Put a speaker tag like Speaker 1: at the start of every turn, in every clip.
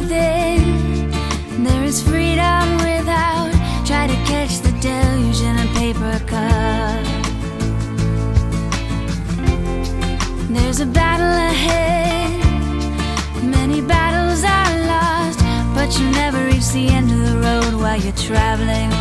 Speaker 1: within. There is freedom without. Try to catch the deluge in a paper cup. There's a battle ahead. Many battles are lost, but you never reach the end of the road while you're traveling.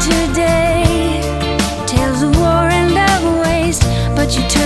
Speaker 1: today tells of war and of waste, but you turn.